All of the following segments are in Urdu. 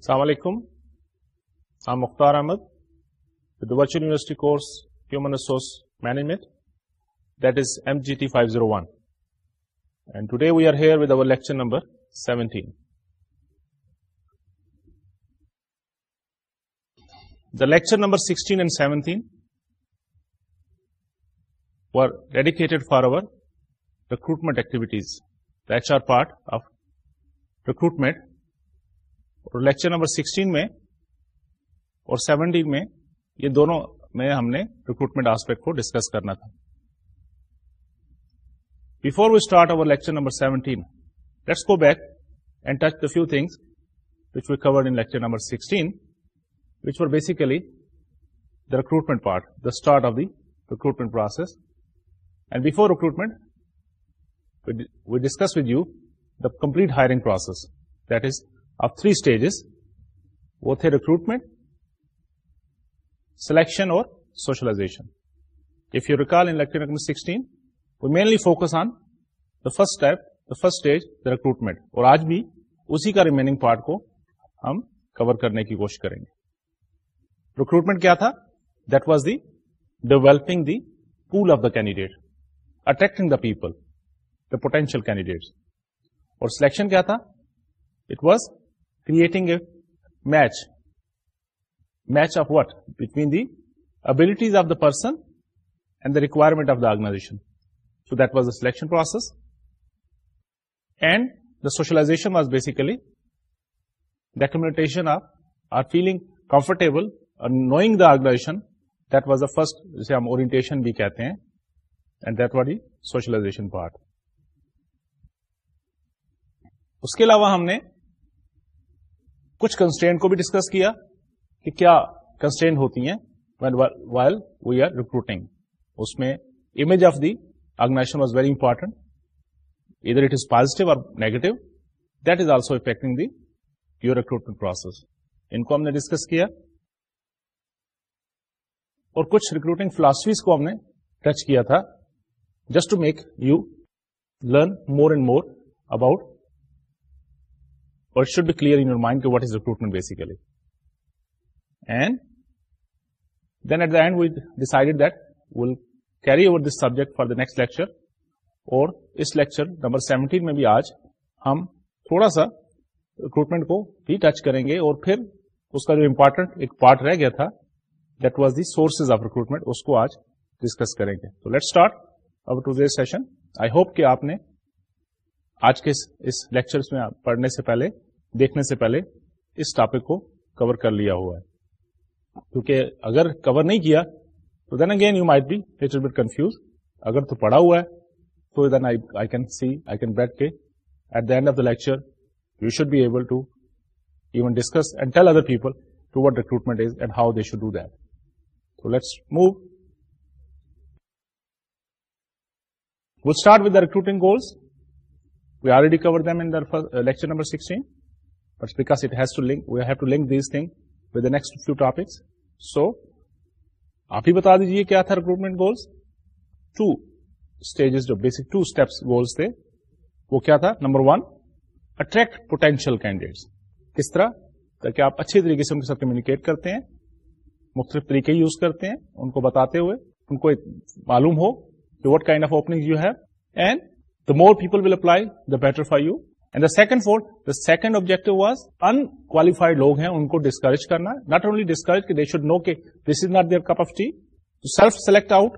السلام علیکم ہم Mukhtar Ahmed virtual university course human resource management that is M G T five zero one and today we are here with our lecture number seventeen the lecture number sixteen and seventeen were dedicated for our recruitment activities H R part of recruitment اور لیکچر نمبر سکسٹین میں اور سیونٹی میں یہ دونوں میں ہم نے ریکروٹمنٹ آسپیکٹ کو ڈسکس کرنا تھا before we start our lecture number let's go back and touch the few things which we covered in lecture number sixteen which were basically the recruitment part the start of the recruitment process and before recruitment we discuss with you the complete hiring process that is three stages وہ تھے ریکروٹمنٹ سلیکشن اور socialisation if you recall in lecture number sixteen we mainly focus on the first step the first stage the recruitment اور آج بھی اسی کا ریمیننگ پارٹ کو ہم کور کرنے کی کوشش کریں گے ریکروٹمنٹ کیا تھا that was the developing the pool of the candidate attracting the people the potential candidate اور سلیکشن کیا تھا it was match match of what between the abilities of the person and the requirement of the organization so that was a selection process and the socialization was basically document of our feeling comfortable knowing the organization that was a first جسے ہم اوئنٹیشن بھی کہتے ہیں and that was the socialization part اس کے علاوہ ہم نے کچھ کنسٹینٹ کو بھی ڈسکس کیا کہ کیا کنسٹینٹ ہوتی ہیں wait while we are recruiting اس میں image of the organization was very important ادھر اٹ از پازیٹو اور negative that is also affecting the your recruitment process ان کو ہم نے ڈسکس کیا اور کچھ ریکروٹنگ فلاسفیز کو ہم نے ٹچ کیا تھا just to make you learn more and more about شرائنڈ what is recruitment carry over this سبجیکٹر میں بھی آج ہم تھوڑا سا ریکروٹمنٹ کو ریٹچ کریں گے اور پھر اس کا جو امپورٹنٹ ایک پارٹ رہ گیا تھا داز دور آف ریکروٹمنٹ اس کو آج ڈسکس کریں گے تو لیٹ اسٹارٹ اب to this session I hope کے آپ نے آج کے اس لیکچر میں پڑھنے سے پہلے دیکھنے سے پہلے اس ٹاپک کو کور کر لیا ہوا ہے کیونکہ اگر کور نہیں کیا تو then again you might be bit but confuse اگر تو پڑھا ہوا ہے تو then I can see I can bet کے at the end of the lecture you should be able to even discuss and tell other people to what recruitment is and how they should do that تو let's move start with the recruiting goals کیا آپ اچھے طریقے سے مختلف طریقے یوز کرتے ہیں ان کو بتاتے ہوئے معلوم what kind of and the more people will apply the better for you and the second for the second objective was unqualified لوگ ہیں ان کو ڈسکریج کرنا not only discourage they should know کے this is not their capacity to self select out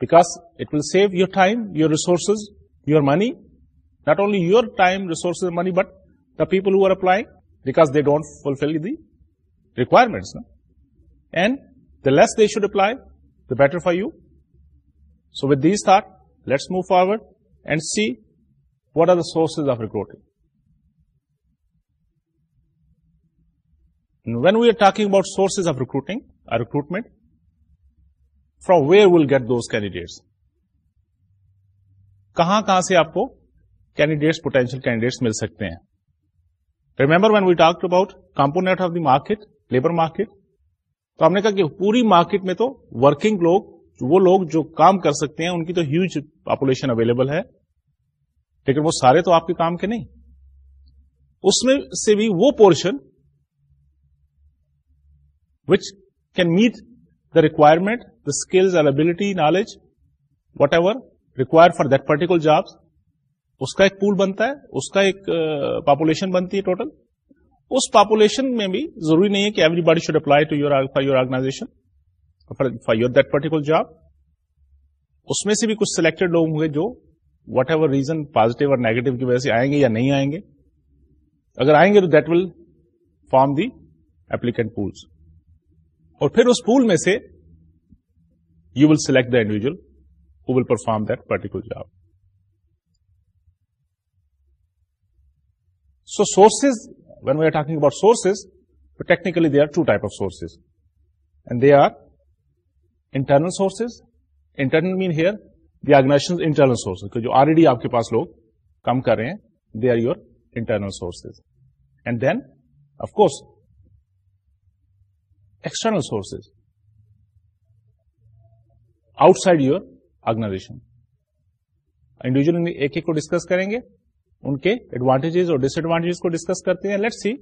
back it will save your time your resources your money not only you are time resource money but the people who are apply because they don't fulfil the requirement and the less they should apply the better for you so with these thought let's move forward see what are the sources of recruit when we are talking about sources of recruiting recruitment from where will get those سے آپ کو کینڈیڈیٹس پوٹینشیل کینڈیڈیٹس مل سکتے ہیں remember when we talk about component of the market labour market تو ہم نے کہا کہ پوری مارکیٹ میں تو ورکنگ لوگ وہ لوگ جو کام کر سکتے ہیں ان کی تو ہیوج پاپولیشن اویلیبل ہے لیکن وہ سارے تو آپ کے کام کے نہیں اس میں سے بھی وہ portion which can meet the requirement the skills availability knowledge whatever require for that particular job اس کا ایک پول بنتا ہے اس کا ایک پاپولیشن بنتی ہے ٹوٹل اس پاپولیشن میں بھی ضروری نہیں ہے کہ everybody should apply to your for your organization for your that particular job اس میں سے بھی کچھ سلیکٹڈ لوگ ہوں گے جو وٹ ایور ریزن پازیٹو اور نیگیٹو کی وجہ سے آئیں گے یا نہیں آئیں گے اگر آئیں گے تو that will form the applicant pools اور پھر اس پول میں سے you will select the individual who will perform that particular job so sources when we are talking about sources technically they are two type of sources and they are internal sources internal main here the organization internal sources جو آلریڈی آپ کے پاس لوگ کم کر رہے ہیں they are your internal sources and then of course external sources outside your organization individual ایک ایک کو ڈسکس کریں گے ان کے ایڈوانٹیجز اور ڈس ایڈوانٹیجز کو ڈسکس کرتے ہیں let see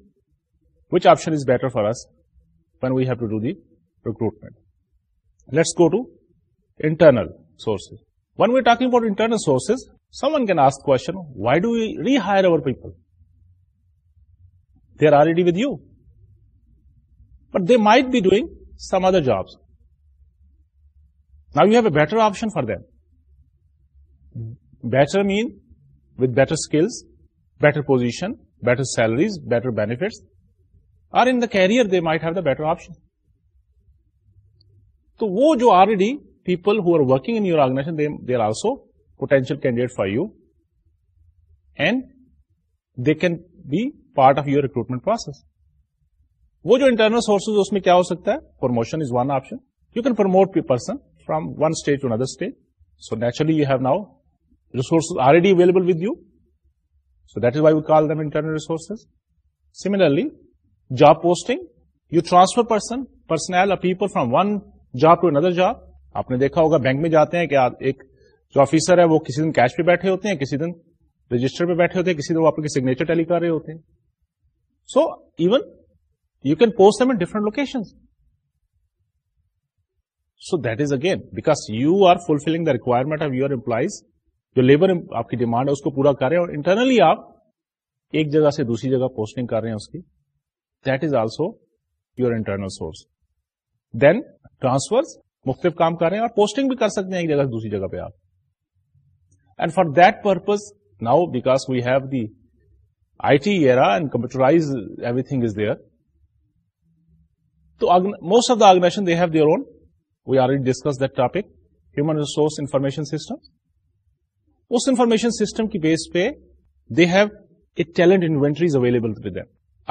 which option is better for us when we have to do the recruitment let's go to internal sources we talk about internal sources someone can ask کو why do you rehire our people they are already with you but they might be doing some other jobs نا you have a better option for them better men with better skills better position better salaries better benefits or in the career they might have the better option تو وہ جو already people who are working in you organization there also potential candidate for you and they can be part of your recruitment process وہ جو انٹرنل سورسز اس میں کیا ہو سکتا ہے promotion is one option you can promote P person from one state to another state so naturally you have now resources already available with you so that is why we call them internal resources similarly job posting you transfer person personnel people from one job to another job آپ نے دیکھا ہوگا بینک میں جاتے ہیں کہ ایک جو آفیسر ہے وہ کسی دن کیش پہ بیٹھے ہوتے ہیں کسی دن رجسٹر پہ بیٹھے ہوتے ہیں کسی دن وہ آپ کے سگنیچر ٹیلی کر رہے ہوتے ہیں so even you can post in different location so that is again because you are fulfilling the requirement of your employees جو لیبر آپ کی ڈیمانڈ ہے اس کو پورا کر رہے ہیں اور انٹرنلی آپ ایک جگہ سے دوسری جگہ پوسٹنگ کر رہے ہیں اس کی that is also your internal source then transfer مختلف کام کر رہے ہیں اور پوسٹنگ بھی کر سکتے ہیں ایک جگہ دوسری جگہ پہ آپ and for that purpose now because we have the I T and computerize everything is there تو most of the they have their own we are discuss that topic human resource information system اس انفارمیشن سسٹم کی بیس پہ they have a talent inventories available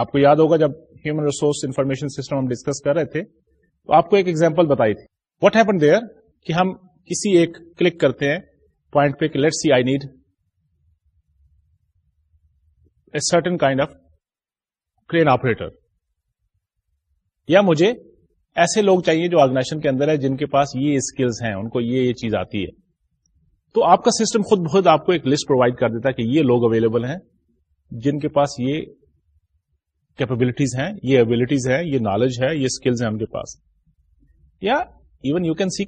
آپ کو یاد ہوگا جب ہیومن ریسورس انفارمیشن سسٹم ہم ڈسکس کر رہے تھے تو آپ کو ایک ایگزامپل بتائی تھی واٹ ہیپن دیئر کہ ہم کسی ایک کلک کرتے ہیں پوائنٹ پہ let see I need a certain kind of crane operator یا مجھے ایسے لوگ چاہیے جو آرگنائزیشن کے اندر ہے جن کے پاس یہ اسکلس ہیں ان کو یہ یہ چیز آتی ہے تو آپ کا سسٹم خود بخود آپ کو ایک لسٹ پرووائڈ کر دیتا ہے کہ یہ لوگ اویلیبل ہیں جن کے پاس یہ کیپبلٹیز ہیں یہ ابلٹیز ہیں یہ نالج ہے یہ اسکلز ہیں ان کے پاس یا even you can see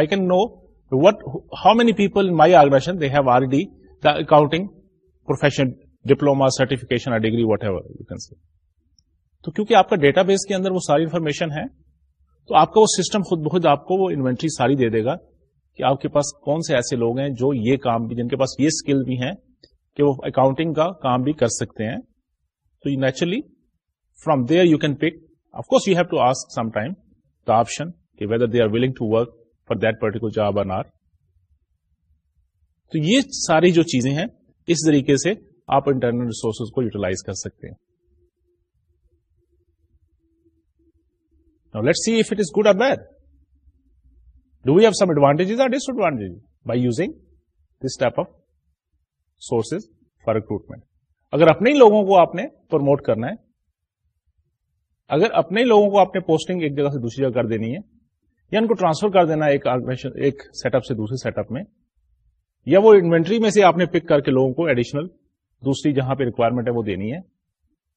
I can know what how main population accounting diploma certification کے اندر وہ ساری انفارمیشن ہے تو آپ کا وہ سسٹم خود بخود آپ کو وہ انوینٹری ساری دے دے گا کہ آپ کے پاس کون سے ایسے لوگ ہیں جو یہ کام بھی جن کے پاس یہ اسکل بھی ہیں کہ وہ اکاؤنٹنگ کا کام بھی کر سکتے ہیں تو naturally from there you can pick of course you have to ask some time the option کہ whether they are willing to work for that particular job N are تو یہ ساری جو چیزیں ہیں اس طریقے سے آپ انٹرنل ریسورسز کو یوٹیلائز کر سکتے ہیں good a bad do have some advantages by using this type of sources for recruitment اگر اپنے ہی لوگوں کو آپ نے پروموٹ کرنا ہے اگر اپنے ہی لوگوں کو آپ نے پوسٹنگ ایک جگہ سے دوسری جگہ کر دینی ہے یا ان کو ٹرانسفر کر دینا ایک سیٹ اپ سے دوسرے سیٹ اپ میں یا وہ انوینٹری میں سے آپ نے پک کر کے لوگوں کو ایڈیشنل دوسری جہاں پہ ریکوائرمنٹ ہے وہ دینی ہے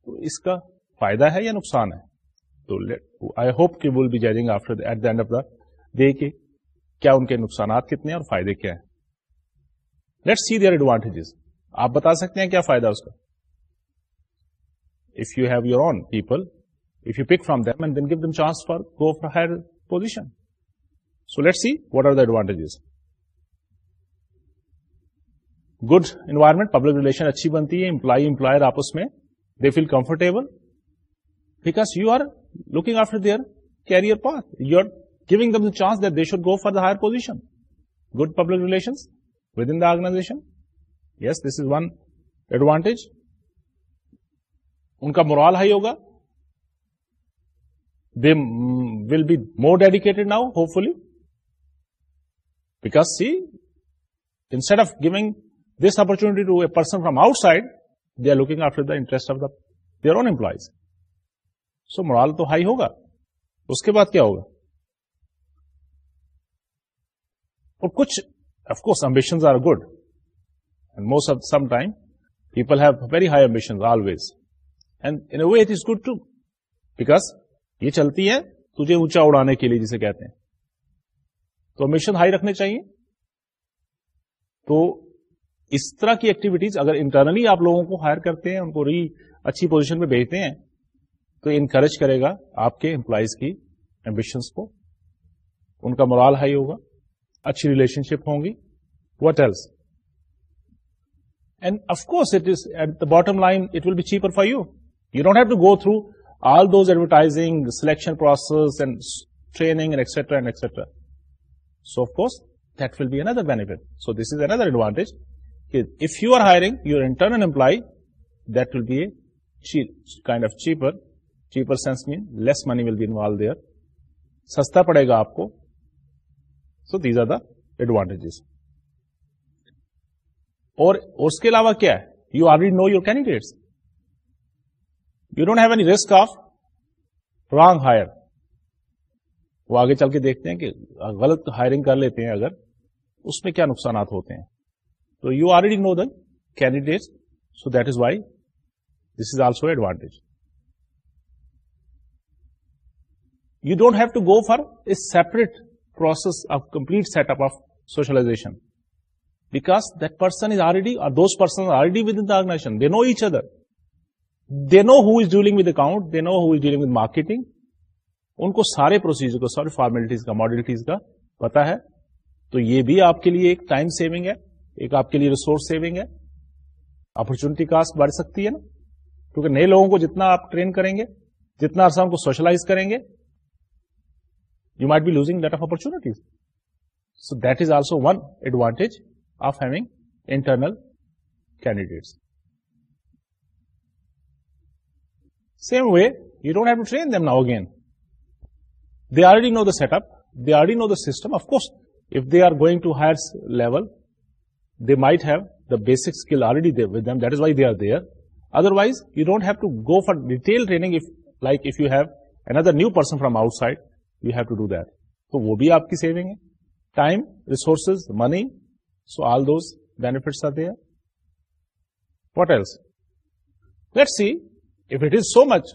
تو اس کا فائدہ ہے یا نقصان ہے تو آئی ہوپ کہ will be joining after at the end of the day کے کیا ان کے نقصانات کتنے ہیں اور فائدے کیا ہیں لیٹ سی دیئر ایڈوانٹیجز آپ بتا سکتے ہیں کیا فائدہ اس کا if you have your own people if you pick from them and then give them chance for go for higher position so let see what are the advantages good environment public relation اچھی بنتی ہے امپلائی امپلائر آپس میں they feel comfortable because you are looking after their career path you are giving them the chance they should go for the higher position good public relation with in the organization yes this is one advantage ان کا مورال ہائی ہوگا they will be more dedicated now hopefully چو پسن from outside they are looking آفٹرسٹ of the they employees so morale تو ہائی ہوگا اس کے بعد کیا ہوگا اور کچھ of course ambitions are good and most of some time people have very high ambition always and way it is good to back یہ چلتی ہے تجھے اونچا اڑانے کے لیے جسے کہتے ہیں تو شن ہائی رکھنے چاہیے تو اس طرح کی ایکٹیویٹیز اگر انٹرنلی آپ لوگوں کو ہائر کرتے ہیں ان کو ری اچھی پوزیشن میں بھیجتے ہیں تو انکریج کرے گا آپ کے امپلائیز کی ایمبیشنس کو ان کا مورال ہائی ہوگا اچھی ریلیشن شپ ہوں گی what else and course it is at the bottom line it will be cheaper for you you don't have to go through all those advertising selection process and training extra and extra so of course that will be another benefit so this is another advantage if you are hiring your internal employee that will be a kind of cheaper cheaper sense mean less money will be involve there سستا پڑے گا آپ کو so these are the advantages اور اس کے علاوہ کیا ہے you already know your candidates you don't have any risk of wrong hire وہ آگے چل کے دیکھتے ہیں کہ غلط ہائرنگ کر لیتے ہیں اگر اس میں کیا نقصانات ہوتے ہیں تو you already know the candidate so that is why this is also advantage you don't have to go for a separate process of complete set up of socialization because that person is already اور those person already with in organization they know each other they know who is dealing with account they know who is dealing with marketing ان کو سارے پروسیجر کو سارے فارمیلٹیز کا ماڈلٹیز کا پتا ہے تو یہ بھی آپ کے لیے ایک ٹائم سیونگ ہے ایک آپ کے لیے ریسورس سیونگ ہے اپرچونٹی کاسٹ بڑھ سکتی ہے نا کیونکہ نئے لوگوں کو جتنا آپ ٹرین کریں گے جتنا عرصہ ان کو سوشلائز کریں گے you might be losing lot of opportunities so that is also one advantage of having internal candidates same way you don't have to train them now again they are ready know the set up are the know the system of course they are going to higher level they might have the basic skill already is why they are there otherwise you don't have to go for detail training like you have another new person from outside you have to do دیکھ آپ کی سیونگ ہے time resources money so all those bits are the it is so much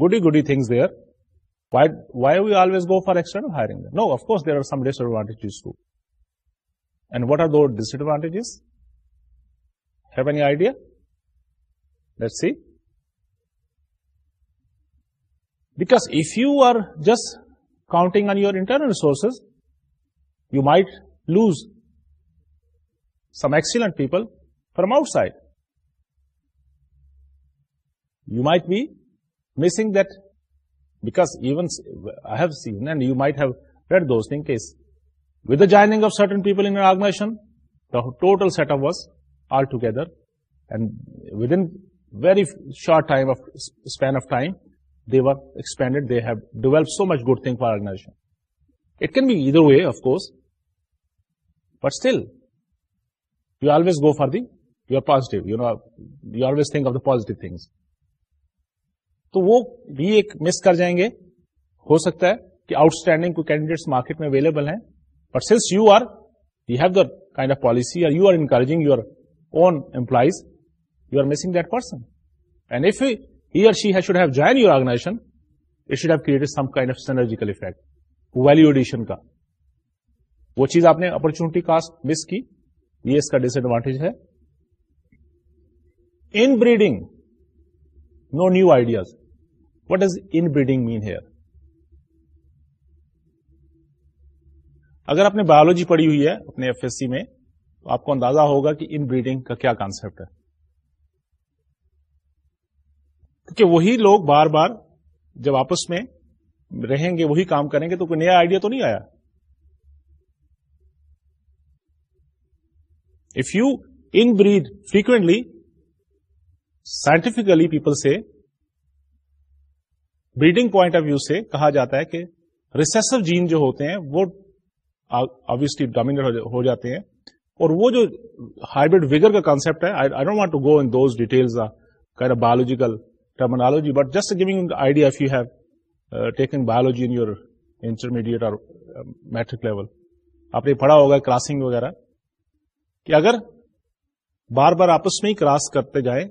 goody goody things they Why we always go for external hiring? No, of course there are some disadvantages too. And what are those disadvantages? Have any idea? Let's see. Because if you are just counting on your internal resources, you might lose some excellent people from outside. You might be missing that because even I have seen, and you might have read those things, case with the joining of certain people in an organization, the total setup was all together, and within very short time of span of time, they were expanded. They have developed so much good thing for organization. It can be either way, of course, but still, you always go for the positive. You know, you always think of the positive things. تو وہ بھی ایک مس کر جائیں گے ہو سکتا ہے کہ آؤٹ اسٹینڈنگ کوئی کینڈیڈیٹ مارکیٹ میں اویلیبل ہیں but since you are you have the kind of policy اور you are encouraging you are own employees you are missing that person and if he or she should have join you organization it should have created some kind of synergical effect value addition کا وہ چیز آپ نے اپرچونٹی کاسٹ مس کی یہ اس کا ڈس ایڈوانٹیج ہے inbreeding no new ideas what does inbreeding mean here اگر نے بایولوجی پڑھی ہوئی ہے اپنے ایف ایس سی میں تو آپ کو اندازہ ہوگا کہ ان بریڈنگ کا کیا کانسپٹ ہے کیونکہ وہی لوگ بار بار جب آپس میں رہیں گے وہی کام کریں گے تو کوئی نیا آئیڈیا تو نہیں آیا if you in bread frequently scientifically people سے بریڈنگ پوائنٹ آف ویو سے کہا جاتا ہے کہ ریسیسو جین جو ہوتے ہیں وہ آبیسلی ڈومینٹ ہو جاتے ہیں اور وہ جو ہائیبریڈ ویگر کا کانسپٹ ہے biological terminology but just giving idea if you have taken biology in your intermediate اور میٹرک لیول آپ نے پڑھا ہوگا کراسنگ وغیرہ کہ اگر بار بار آپس میں ہی کراس کرتے جائیں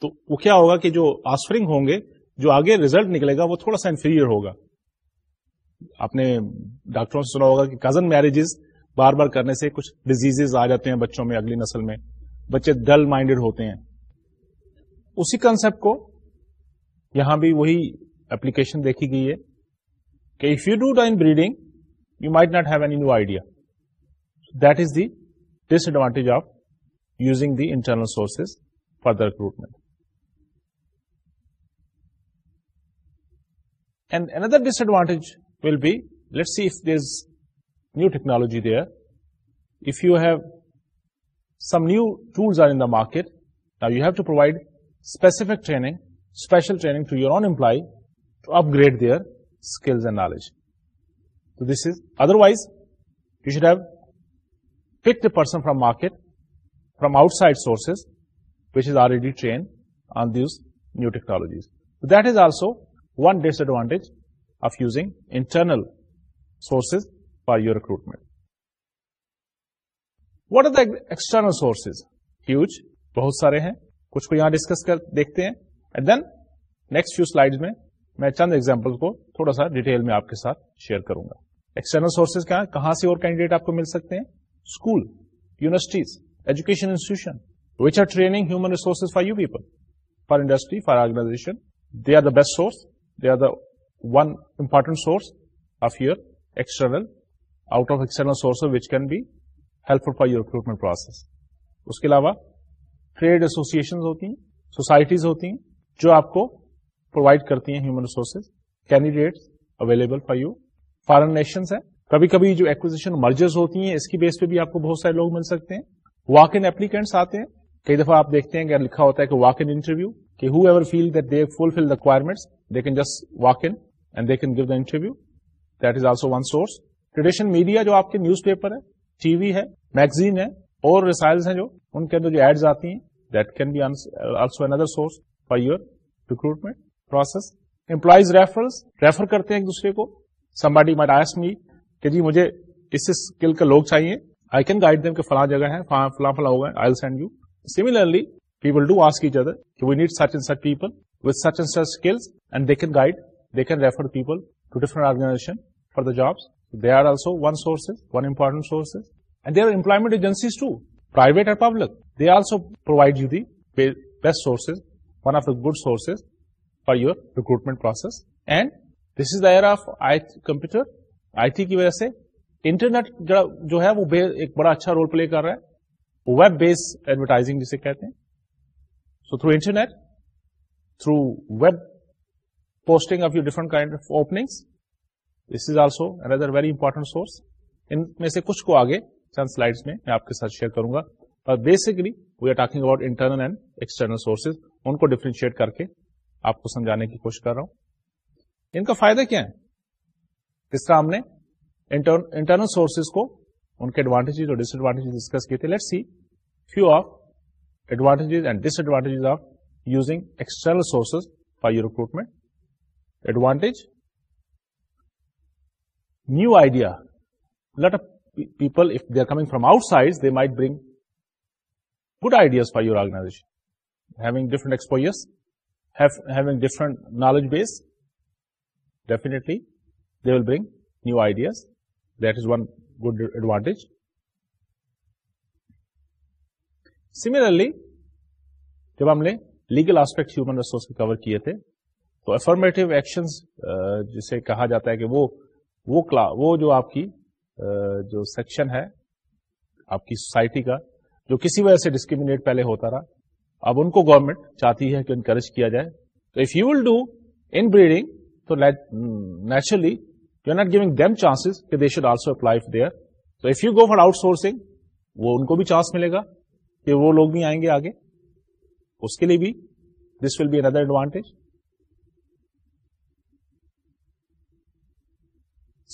تو وہ کیا ہوگا کہ جو آسفرنگ ہوں گے جو آگے ریزلٹ نکلے گا وہ تھوڑا سا انفیریئر ہوگا آپ نے ڈاکٹروں سے سنا ہوگا کہ کزن میرجز بار بار کرنے سے کچھ ڈیزیز آ جاتے ہیں بچوں میں اگلی نسل میں بچے ڈل مائنڈیڈ ہوتے ہیں اسی کنسپٹ کو یہاں بھی وہی اپلیکیشن دیکھی گئی ہے کہ if you do dine breeding you might not have an new idea that is the disadvantage of using the internal sources for the recruitment And another disadvantage will be, let's see if there's new technology there. If you have some new tools are in the market, now you have to provide specific training, special training to your own employee to upgrade their skills and knowledge. So this is, otherwise, you should have picked a person from market, from outside sources, which is already trained on these new technologies. So that is also one disadvantage of using internal sources for you recruitment what are the external sources بہت سارے ہیں کچھ کو یہاں ڈسکس کر دیکھتے ہیں and then next few slide میں میں چند ایگزامپل کو تھوڑا سا ڈیٹیل میں آپ کے ساتھ شیئر کروں گا ایکسٹرنل سورسز کیا کہاں سے اور کینڈیڈیٹ آپ کو مل سکتے ہیں school universities education institution which are training human resources for you people for industry for organization they are the best source one important source of your external out of external sources which can be helpful for your recruitment process اس کے علاوہ ٹریڈ ایسوسیشن ہوتی ہیں سوسائٹیز ہوتی ہیں جو آپ کو پرووائڈ کرتی ہیں human resources candidates available for you foreign nations ہیں کبھی کبھی جو ایکوزیشن مرجرز ہوتی ہیں اس کی بیس پہ بھی آپ کو بہت سارے لوگ مل سکتے ہیں واک ان ایپلیکینٹس آتے ہیں کئی دفعہ آپ دیکھتے ہیں کہ لکھا ہوتا ہے کہ واک ان انٹرویو کہ فلفلیکرمنٹ walk and give the interview T V ہے میگزین ہے اور ہیں ہیں ہیں جو جو ان کے اندر اندر ایڈز آتی that can be also source for your recruitment process employees referrals refer کرتے ایک دوسرے کو مائی سمباڈیس می کہ جی مجھے اس اسکل کے لوگ چاہیے آئی کین گائڈ دیم کہ فلاں جگہ ہے فلاں فلاں I send you people do ask each other کی we need such and such people with such and such skills and they can guide they can refer people to organization for the jobs they are also one sources one important sources and they are employment agencies two private and public they also provide you the best sources one of the good sources for your recruitment process and this is the era of computer I T کی وجہ سے انٹرنیٹ جو ہے وہ ایک بڑا اچھا رول پلے کر رہا ہے ویب بیس ایڈورٹائزنگ جسے کہتے ہیں so through internet through web posting of you different kind of openings this is also another very important source ان میں سے کچھ کو آگے چند سلائی میں میں آپ کے ساتھ شیئر کروں گا اور basically we are talking about internal and external sources ان کو ڈفرینشیٹ کر کے آپ کو سمجھانے کی کوشش کر رہا ہوں ان کا فائدہ کیا ہے اس طرح ہم نے انٹرنل سورسز کو ان کے ایڈوانٹیجز اور ڈس ایڈوانٹیجز ڈسکس کیے تھے let see few of Advantages and disadvantages of using external sources for your recruitment. Advantage, new idea. A lot of people, if they are coming from outside, they might bring good ideas for your organization. Having different exposures, having different knowledge base, definitely they will bring new ideas. That is one good advantage. Similarly جب ہم نے لیگل آسپیکٹ ہیومن ریسورس کے کور کیے تھے تو افرمیٹو ایکشن جسے کہا جاتا ہے کہ وہ وہ جو آپ کی جو سیکشن ہے آپ کی سوسائٹی کا جو کسی وجہ سے ڈسکریمنیٹ پہلے ہوتا رہا اب ان کو گورنمنٹ چاہتی ہے کہ انکریج کیا جائے تو if you will do inbreeding تو naturally you are not giving them chance کہ they should also apply there تو if you go for outsourcing وہ ان کو بھی چانس ملے گا کہ وہ لوگ بھی آئیں گے آگے اس کے لیے بھی this will be another advantage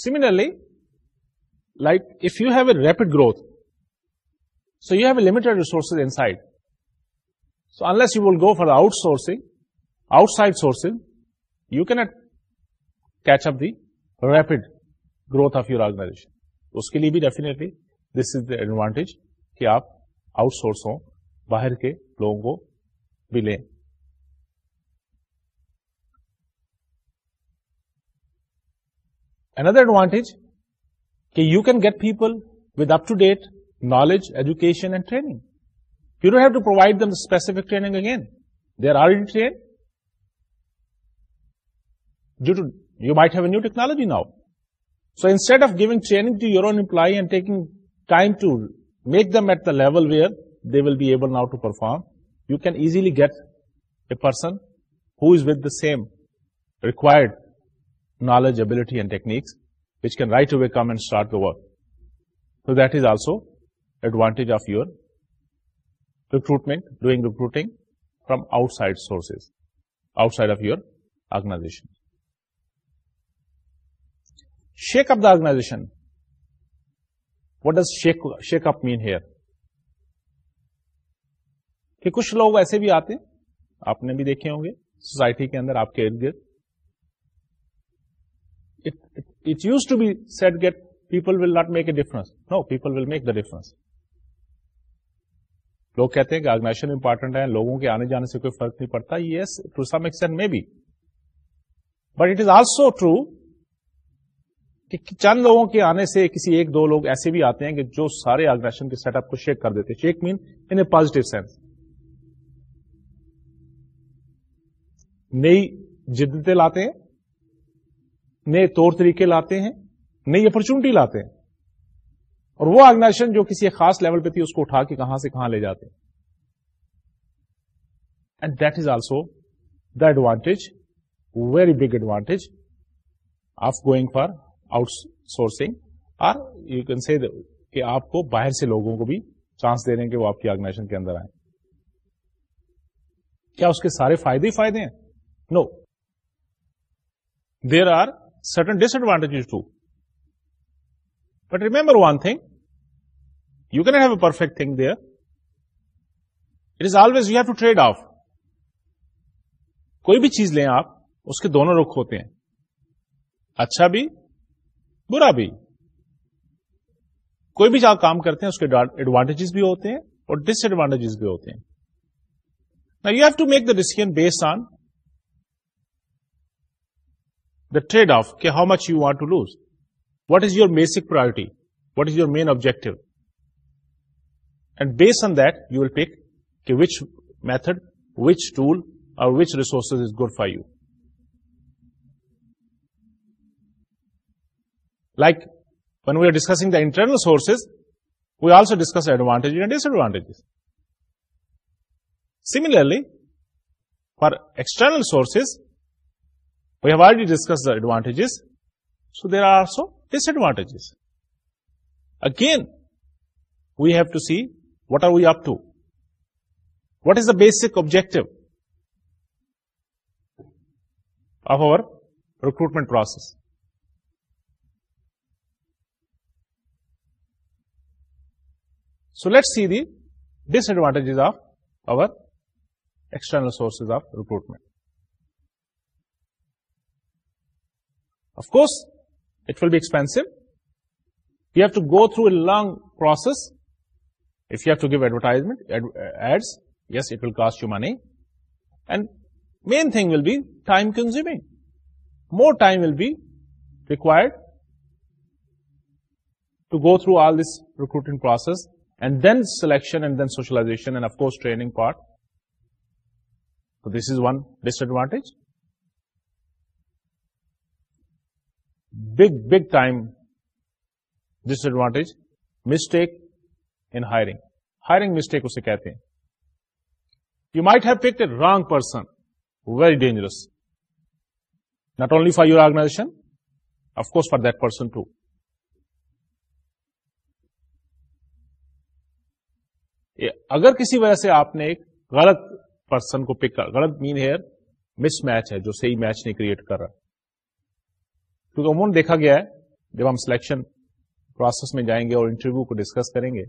similarly like if you have a rapid growth so you have a limited resources inside so unless you will go for outsourcing outside sources you can not catch up the rapid growth of your organization اس کے لیے بھی definitely this is the advantage کہ آپ آؤٹ سورس ہوں باہر کے لوگوں کو بھی لیں اندر ایڈوانٹیج کہ you can get people with up to date knowledge education and training you do have to provide them specific training again they are already train due to you might have a new technology now so instead of giving training to your own employee and taking time to Make them at the level where they will be able now to perform. You can easily get a person who is with the same required knowledge, ability, and techniques, which can right away come and start the work. So that is also advantage of your recruitment, doing recruiting from outside sources, outside of your organization. Shake up the organization. What is shake shake up mean here کچھ لوگ ایسے بھی آتے ہیں آپ نے بھی دیکھے ہوں گے سوسائٹی کے اندر آپ کے ارد گرد it use to be set get people will not make a difference no people will make the difference لوگ کہتے ہیں کہ آرگنائزیشن امپورٹنٹ ہے لوگوں کے آنے جانے سے کوئی فرق نہیں پڑتا یس ٹو سم ایکسٹینٹ میں but it is also true کہ چند لوگوں کے آنے سے کسی ایک دو لوگ ایسے بھی آتے ہیں کہ جو سارے آگریشن کے سیٹ اپ کو شیک کر دیتے shake main in positive sense نئی جدتیں لاتے ہیں نئے طور طریقے لاتے ہیں نئی اپرچونٹی لاتے ہیں اور وہ آگنیشن جو کسی خاص لیول پہ تھی اس کو اٹھا کے کہاں سے کہاں لے جاتے ہیں and that is also the advantage very big advantage of going for outsourcing اور یو کین کہ آپ کو باہر سے لوگوں کو بھی چانس دے رہے ہیں کہ وہ آپ کی آرگنائزیشن کے اندر آئے کیا اس کے سارے فائدے ہی فائدے ہیں no there are certain disadvantage too but remember one thing you can have a perfect thing there it is always you have to trade off کوئی بھی چیز لیں آپ اس کے دونوں رخ ہوتے ہیں اچھا بھی برا بھی کوئی بھی جا کام کرتے ہیں اس کے ایڈوانٹیجز بھی ہوتے ہیں اور ڈس ایڈوانٹیجز بھی ہوتے ہیں نا you have to make the decision based on the trade off کہ how much you want to lose what is your basic priority what is your main objective and base on that you will pick کہ وچ میتھڈ وچ ٹول اور which resources is good for you Like when we are discussing the internal sources, we also discuss advantages and disadvantages. Similarly, for external sources, we have already discussed the advantages, so there are also disadvantages. Again, we have to see what are we up to. What is the basic objective of our recruitment process? So let's see the disadvantages of our external sources of recruitment. Of course, it will be expensive. You have to go through a long process. If you have to give advertisement, ads, yes, it will cost you money. And main thing will be time consuming. More time will be required to go through all this recruiting process and then selection and then socialization and of course training part تو this is one disadvantage big big time disadvantage mistake in hiring hiring mistake اسے کہتے ہیں you might have pick the wrong person very dangerous not only for your organization of course for the person too اگر کسی وجہ سے آپ نے ایک غلط پرسن کو پک کر غلط مین ہیئر مس میچ ہے جو صحیح میچ نہیں کریٹ کر رہا کیونکہ عموماً دیکھا گیا ہے جب ہم سلیکشن پروسیس میں جائیں گے اور انٹرویو کو ڈسکس کریں گے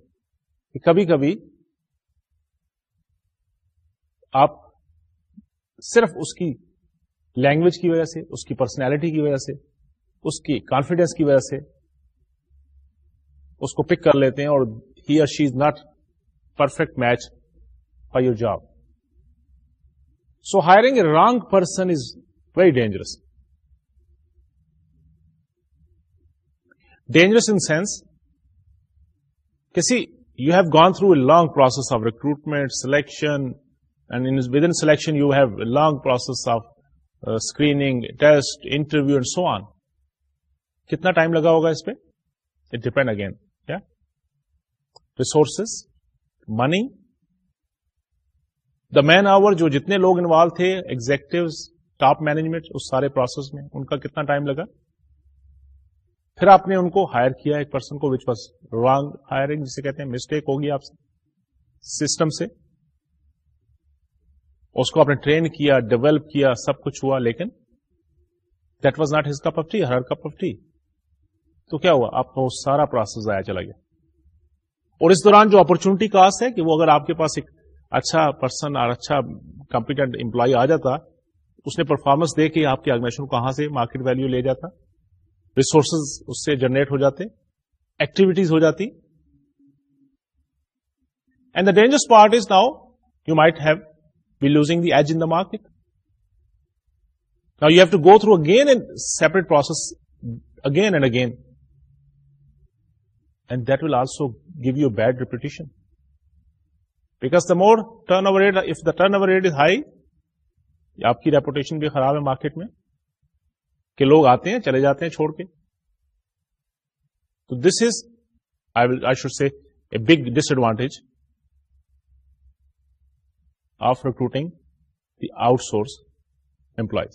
کہ کبھی کبھی آپ صرف اس کی لینگویج کی وجہ سے اس کی پرسنالٹی کی وجہ سے اس کی کانفیڈینس کی وجہ سے اس کو پک کر لیتے ہیں اور he she is not fit match for you job so hiring a wrong person is very dangerous dangerous in sense کسی you have gone through a long process of recruitment selection and with in selection you have long process of screening test interview and so on کتنا ٹائم لگا ہوگا اس پہ it depend again resources money the man hour جو جتنے لوگ انوالو تھے ایگزیکٹو ٹاپ مینجمنٹ اس سارے پروسیس میں ان کا کتنا ٹائم لگا پھر آپ نے ان کو ہائر کیا ایک پرسن کو وچ واس رانگ ہائرنگ جسے کہتے ہیں مسٹیک ہوگی آپ سے سسٹم سے اس کو آپ نے ٹرین کیا ڈیولپ کیا سب کچھ ہوا لیکن that was not his cup cup of of tea her tea تو کیا ہوا آپ کو وہ سارا پروسیس آیا چلا گیا اور اس دوران جو اپرچونٹی کاسٹ ہے کہ وہ اگر آپ کے پاس ایک اچھا پرسن اور اچھا کمپیٹنٹ امپلائی آ جاتا اس نے پرفارمنس دے کے آپ کے اگنیشن کو کہاں سے مارکیٹ ویلو لے جاتا ریسورسز اس سے جنریٹ ہو جاتے ایکٹیویٹیز ہو جاتی and the dangerous part is now you might have be losing the edge in market now you have to go through again and separate process again and again the will also give you bad reputation back the more turnover rate if the turnover rate is high آپ کی ریپوٹیشن بھی خراب ہے مارکیٹ میں کہ لوگ آتے ہیں چلے جاتے ہیں چھوڑ کے تو this is I I should say a big disadvantage of recruiting the outsource employees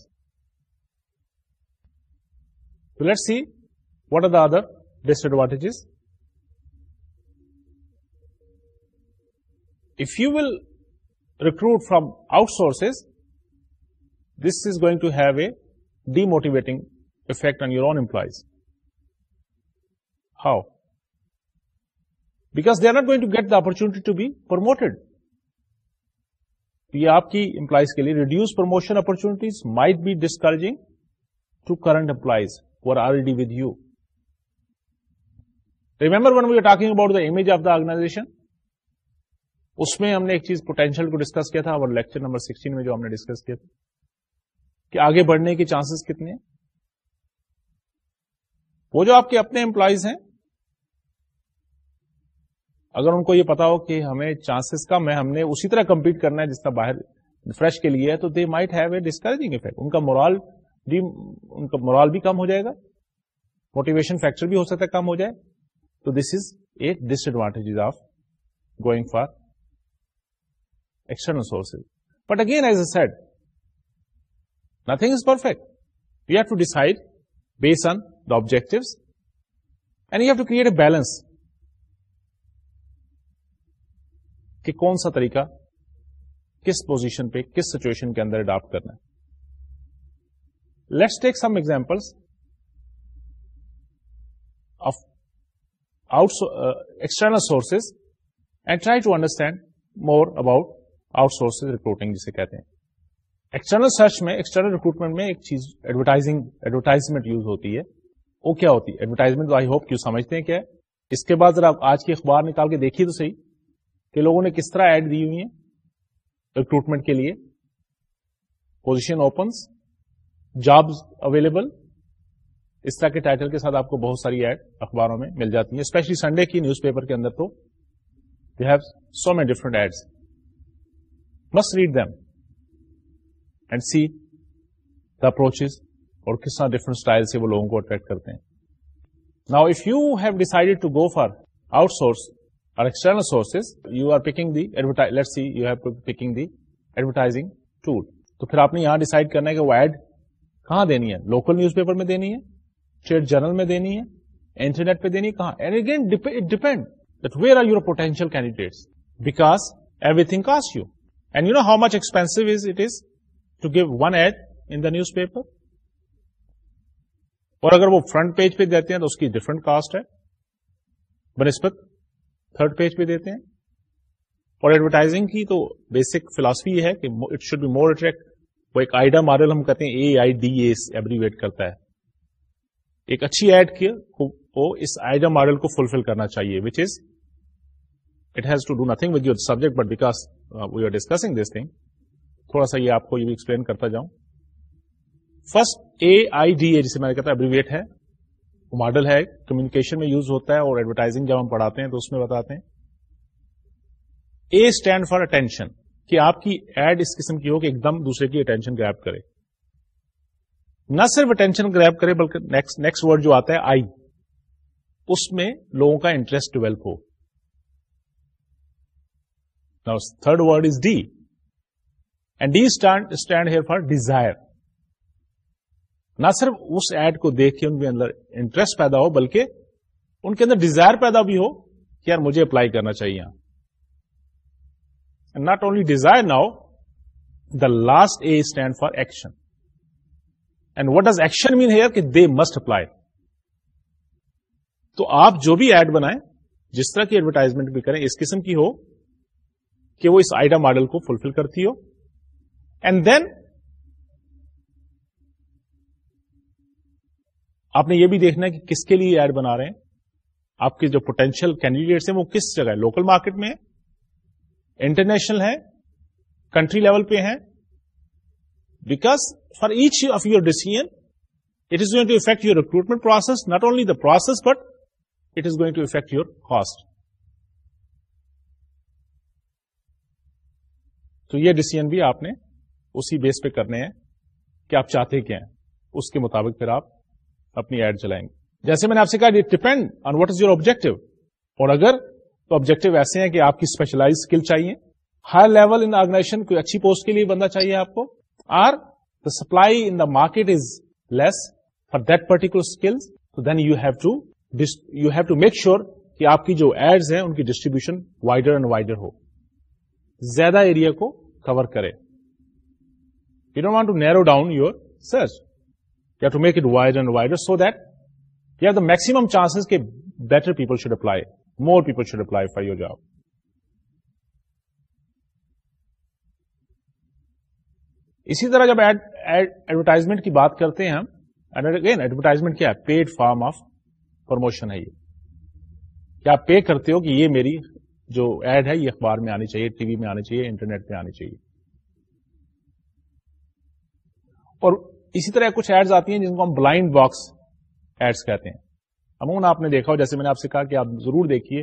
late see what are the other disadvantages recruit from outsource this is going to have a demotivating effect on you on employees how because they're not going to get the opportunity to be promoted آپ کی امپلائیز کے لیے reduce promotion opportunities may be discouraging to current employees who are are ready with you remember when we talking about the image of the organization اس میں ہم نے ایک چیز پوٹینشیل کو ڈسکس کیا تھا اور لیکچر نمبر سکسٹین میں جو ہم نے ڈسکس کیا تھا کہ آگے بڑھنے کے چانسز کتنے ہیں وہ جو آپ کے اپنے امپلائیز ہیں اگر ان کو یہ پتا ہو کہ ہمیں چانسز کم ہے ہم نے اسی طرح کمپیٹ کرنا ہے جس طرح باہر فریش کے لیے تو they might have a discouraging effect ان کا مورال بھی ان کا مورال بھی کم ہو جائے گا موٹیویشن فیکٹر بھی ہو سکتا ہے کم ہو جائے تو this is a disadvantage of going for null source but again as I said nothing is perfect you have to decide base on the objective and you have to create a balance کہ کون سا طریقہ کس پوزیشن پہ کس سچویشن کے اندر اڈاپٹ کرنا ہے let's take some examples of out external sources and try to understand more about outsource recruiting جسے کہتے ہیں ایکسٹرنل سرچ میں ایکسٹرنل ریکروٹمنٹ میں ایک چیز ایڈورٹائزنگ ایڈورٹائزمنٹ یوز ہوتی ہے وہ کیا ہوتی ہے ایڈورٹائزمنٹ تو آئی ہوپ کیوں سمجھتے ہیں کیا اس کے بعد ذرا آپ آج کی اخبار نکال کے دیکھیے تو صحیح کہ لوگوں نے کس طرح ایڈ دی ہوئی ہیں ریکروٹمنٹ کے لیے پوزیشن اوپنس جاب اویلیبل اس طرح کے ٹائٹل کے ساتھ آپ کو بہت ساری ایڈ اخباروں میں مل جاتی ہیں اسپیشلی سنڈے کی نیوز پیپر کے اندر تو they have so many different ads must read them and see the approaches اور کس طرح ڈفرنٹ اسٹائل سے وہ لوگوں کو اٹریکٹ کرتے ہیں now if you have decided to go for outsource اور external sources you are picking that's the advertising tool تو پھر آپ نے یہاں ڈیسائڈ کرنا ہے کہ وہ ایڈ کہاں دینی ہے لوکل نیوز پیپر میں دینی ہے ٹریڈ جرنل میں دینی ہے انٹرنیٹ پہ دینی ہے کہاں and again depend that where are your potential candidates because everything cost you you know how much expense it is to give one ad in newspaper اور اگر وہ فرنٹ پیج پہ دیتے ہیں تو اس کی ڈفرنٹ کاسٹ ہے بنسبت تھرڈ پیج پہ دیتے ہیں اور ایڈورٹائزنگ کی تو بیسک فلاسفی یہ ہے کہ it should be more attract وہ ایک آئیڈا ماڈل ہم کہتے ہیں A I D A abbreviate کرتا ہے ایک اچھی ایڈ ایڈو اس آئیڈا ماڈل کو فلفل کرنا چاہیے وچ از ز to do nothing with you subject but book we are discussing this thing تھوڑا سا یہ آپ کو یہ بھی ایکسپلین کرتا جاؤں first A I D A جسے میں نے کہتا ابریویٹ ہے ماڈل ہے کمیونیکیشن میں یوز ہوتا ہے اور ایڈورٹائزنگ جب ہم پڑھاتے ہیں تو اس میں بتاتے ہیں اے اسٹینڈ فار اٹینشن کہ آپ کی ایڈ اس قسم کی ہو کہ ایک دم دوسرے کی اٹینشن گریب کرے نہ صرف اٹینشن گریب کرے بلکہ نیکسٹ ورڈ جو آتا ہے آئی اس میں لوگوں کا انٹرسٹ ڈیولپ ہو Now third word is D. And D stand, stand here for desire. نہ صرف اس ایڈ کو دیکھ کے ان کے اندر انٹرسٹ پیدا ہو بلکہ ان کے اندر ڈیزائر پیدا بھی ہو کہ یار مجھے اپلائی کرنا چاہیے not only desire now the last A stand for action and what does action mean here کہ دے مسٹ اپلائی تو آپ جو بھی ایڈ بنائیں جس طرح کی ایڈورٹائزمنٹ بھی کریں اس قسم کی ہو کہ وہ اس آئیڈا ماڈل کو فلفل کرتی ہو اینڈ دین آپ نے یہ بھی دیکھنا ہے کہ کس کے لیے ایڈ بنا رہے ہیں آپ کے جو پوٹینشیل کینڈیڈیٹس ہیں وہ کس جگہ ہے لوکل مارکیٹ میں انٹرنیشنل ہے کنٹری لیول پہ ہیں because for each of your decision it is going to affect your recruitment process not only the process but it is going to affect your cost تو یہ ڈیسیزن بھی آپ نے اسی بیس پہ کرنے ہیں کہ آپ چاہتے کیا ہیں اس کے مطابق پھر آپ اپنی ایڈ چلائیں گے جیسے میں نے آپ سے کہا depend on what is your objective اور اگر تو آبجیکٹو ایسے ہیں کہ آپ کی اسپیشلائز اسکل چاہیے ہائی لیول ان آرگنائزیشن کوئی اچھی پوسٹ کے لیے بندہ چاہیے آپ کو are the supply in the market is less for that particular skill تو then you have to you have to make sure کہ آپ کی جو ایڈز ہیں ان کی ڈسٹریبیوشن وائڈر اینڈ وائڈر ہو زیادہ ایریا کو کور کرے you don't want to narrow down your search you to make it wide and wider so that you have the maximum chance کے better people should apply more people should apply for your job اسی طرح جب ایڈورٹائزمنٹ کی بات کرتے ہیں ہم ایڈورٹائزمنٹ کیا پیڈ فارم آف پروموشن ہے یہ کیا پے کرتے ہو کہ یہ میری جو ایڈ ہے یہ اخبار میں آنی چاہیے ٹی وی میں آنی چاہیے انٹرنیٹ پہ آنی چاہیے اور اسی طرح کچھ ایڈز آتی ہیں جن کو ہم بلائنڈ باکس ایڈس کہتے ہیں امون آپ نے دیکھا ہو جیسے میں نے آپ سے کہا کہ آپ ضرور دیکھیے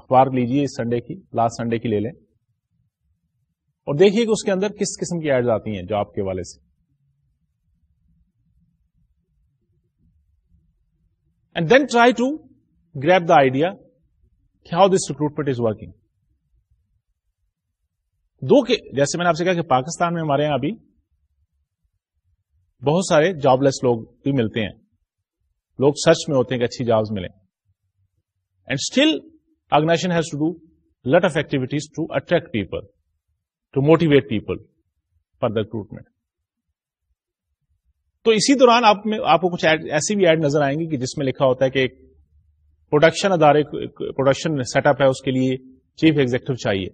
اخبار لیجیے اس سنڈے کی لاسٹ سنڈے کی لے لیں اور دیکھیے کہ اس کے اندر کس قسم کی ایڈز آتی ہیں جو آپ کے والے سے and then try to grip the idea دو کے جیسے میں نے آپ سے کہا کہ پاکستان میں ہمارے یہاں ابھی بہت سارے جاب لیس لوگ بھی ملتے ہیں لوگ سرچ میں ہوتے ہیں کہ اچھی جابس ملیں and still organization has to do lot of activities to attract people to motivate people for the recruitment تو اسی دوران آپ کو کچھ ایسی بھی ایڈ نظر آئیں گی کہ جس میں لکھا ہوتا ہے کہ ایک پروڈکشن ادارے پروڈکشن سیٹ اپ ہے اس کے لیے چیف ایگزیکٹو چاہیے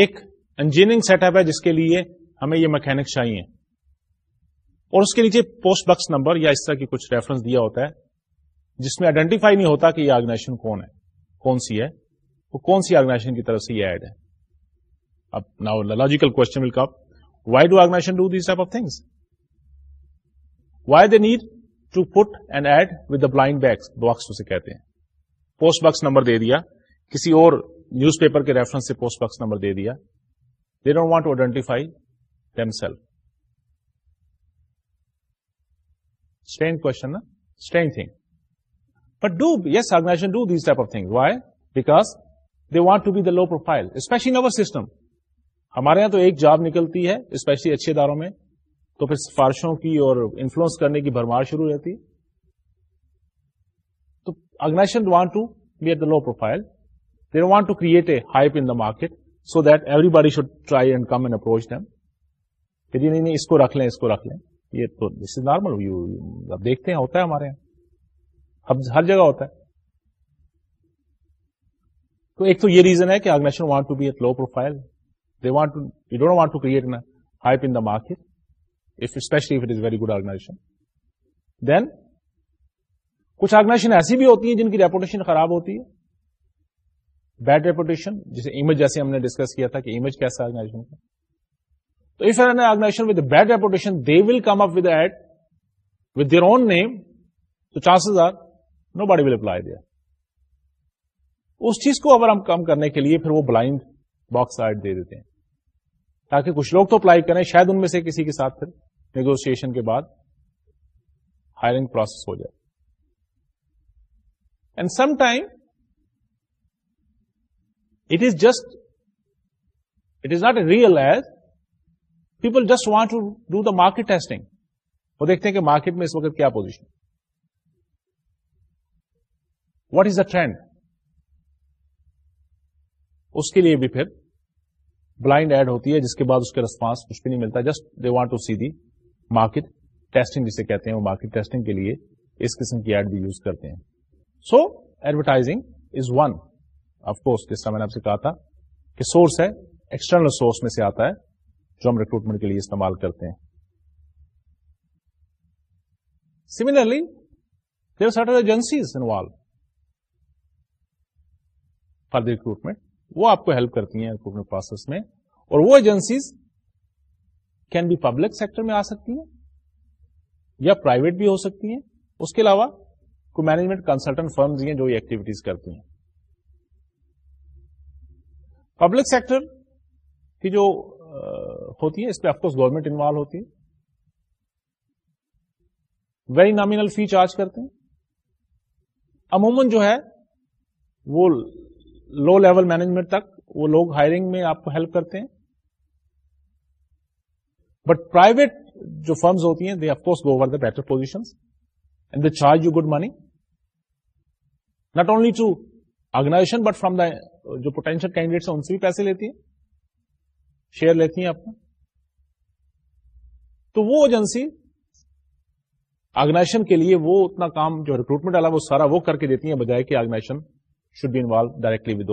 ایک انجینئرنگ سیٹ اپ ہے جس کے لیے ہمیں یہ میکینک چاہیے اور اس کے نیچے پوسٹ باکس نمبر یا اس طرح کی کچھ ریفرنس دیا ہوتا ہے جس میں آئیڈینٹیفائی نہیں ہوتا کہ یہ آرگنائزیشن کون ہے کون سی ہے وہ کون سی آرگنائزیشن کی طرف سے یہ ایڈ ہے اب نا ول کو why do organization do these type of things why they need to put and ad with the blind backs box اسے کہتے ہیں پوسٹ باکس نمبر دے دیا کسی اور نیوز پیپر کے ریفرنس سے پوسٹ باکس نمبر دے دیا they don't want to identify them self string کو string thing but do yes organization do these type of thing why because they want to be the low profile especially نور سسٹم ہمارے یہاں تو ایک جاب نکلتی ہے اسپیشلی اچھے اداروں میں تو پھر سفارشوں کی اور انفلوئنس کرنے کی بھرمار شروع رہتی تو organization want to be at the low profile they want to create a hype in the market so that everybody should try and come and approach them کہ جی نہیں اس کو رکھ لیں اس کو رکھ لیں یہ تو دس از نارمل اب دیکھتے ہیں ہوتا ہے ہمارے یہاں ہر جگہ ہوتا ہے تو ایک تو یہ ریزن ہے کہ organization want to be at low profile they want to you don't want to create hype in the market organization ایسی بھی ہوتی ہیں جن کی ریپوٹیشن خراب ہوتی ہے بیڈ ریپوٹیشن جیسے امیج جیسے ہم نے ڈسکس کیا تھا کہ bad reputation they will come up with ad with دیا اس چیز کو اگر ہم کم کرنے کے لیے پھر وہ بلائنڈ باکس ایڈ دے دیتے ہیں تاکہ کچھ لوگ تو اپلائی کریں شاید ان میں سے کسی کے ساتھ پھر نیگوسن کے بعد ہائرنگ پروسیس ہو جائے and some time it is just it is not a real as people just want to do the market testing وہ دیکھتے ہیں کہ مارکیٹ میں اس وقت کیا position what is the trend اس کے لیے بھی پھر بلائنڈ ایڈ ہوتی ہے جس کے بعد اس کے ریسپانس کچھ بھی نہیں ملتا just they want to see the market testing جسے کہتے ہیں وہ مارکیٹ ٹیسٹنگ کے لیے اس قسم کی ایڈ بھی یوز کرتے ہیں so advertising is one of course جس طرح میں نے آپ سے کہا تھا کہ سورس ہے ایکسٹرنل سورس میں سے آتا ہے جو ہم ریکروٹمنٹ کے لیے استعمال کرتے ہیں similarly سملرلیٹل agencies involve for the recruitment وہ آپ کو ہیلپ کرتی ہیں ریکروٹمنٹ پروسیس میں اور وہ ایجنسیز کین پبلک سیکٹر میں آ سکتی ہیں یا پرائیویٹ بھی ہو سکتی ہیں اس کے علاوہ کوئی مینجمنٹ کنسلٹنٹ ہیں جو یہ ایکٹیویٹیز کرتی ہیں پبلک سیکٹر کی جو ہوتی ہے اس پہ آف کورس گورنمنٹ انوالو ہوتی ہے ویری نامینل فی چارج کرتے ہیں عموماً جو ہے وہ لو لیول مینجمنٹ تک وہ لوگ ہائرنگ میں آپ کو ہیلپ کرتے ہیں بٹ پرائیویٹ جو فرمز ہوتی ہیں they of course go over the better position and the charge you good money not only to organization but from the جو پوٹینشیل کینڈیڈیٹس ہیں ان سے بھی پیسے لیتی ہیں شیئر لیتی ہیں آپ تو وہ ایجنسی آرگنائزیشن کے لیے وہ اتنا کام جو ریکروٹمنٹ والا وہ سارا وہ کر کے دیتی ہیں بجائے کہ with should be involve directly sometimes